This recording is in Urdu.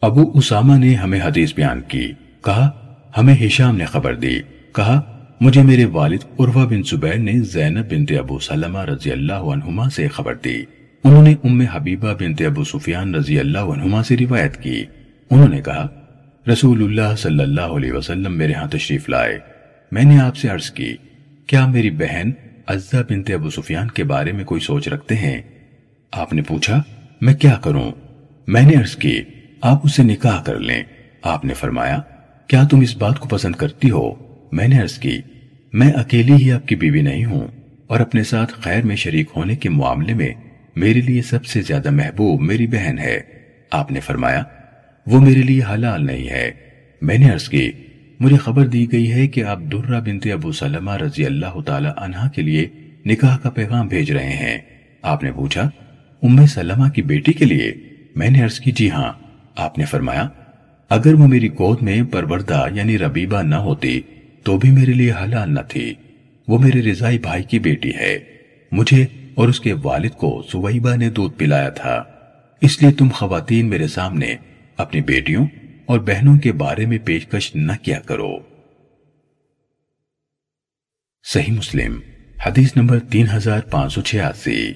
ابو اسامہ نے ہمیں حدیث بیان کی۔ کہا، ہمیں ہشام نے خبر دی۔ کہا، مجھے میرے والد عروہ بن زبیر نے زینب بنت ابو سلمہ رضی اللہ عنہما سے خبر دی۔ انہوں نے ام حبیبہ بنت ابو سفیان رضی اللہ عنہما سے روایت کی۔ انہوں نے کہا، رسول اللہ صلی اللہ علیہ وسلم میرے ہاں تشریف لائے۔ میں نے آپ سے عرض کی، کیا میری بہن عزہ بنت ابو سفیان کے بارے میں کوئی سوچ رکھتے ہیں؟ آپ نے پوچھا، میں کیا کروں؟ میں نے عرض کی آپ اسے نکاح کر لیں۔ آپ نے فرمایا، کیا تم اس بات کو پسند کرتی ہو؟ میں نے عرض کی، میں اکیلی ہی آپ کی بیوی نہیں ہوں اور اپنے ساتھ خیر میں شریک ہونے کے معاملے میں میرے لیے سب سے زیادہ محبوب میری بہن ہے۔ آپ نے فرمایا، وہ میرے لیے حلال نہیں ہے۔ میں نے عرض کی، مجھے خبر دی گئی ہے کہ آپ درہ بنت ابو سلمہ رضی اللہ تعالی عنہ کے لیے نکاح کا پیغام بھیج رہے ہیں۔ آپ نے پوچھا، ام سلمہ کی بیٹی کے لیے؟ میں نے عرض کی جی ہاں۔ آپ نے فرمایا، اگر وہ میری گود میں پروردہ یعنی ربیبہ نہ ہوتی تو بھی میرے لیے حلال نہ تھی۔ وہ میرے رضائی بھائی کی بیٹی ہے۔ مجھے اور اس کے والد کو سویبہ نے دودھ پلایا تھا۔ اس لیے تم خواتین میرے سامنے اپنی بیٹیوں اور بہنوں کے بارے میں پیشکش نہ کیا کرو۔ صحیح مسلم، حدیث نمبر تین ہزار پانچ سو چھیاسی۔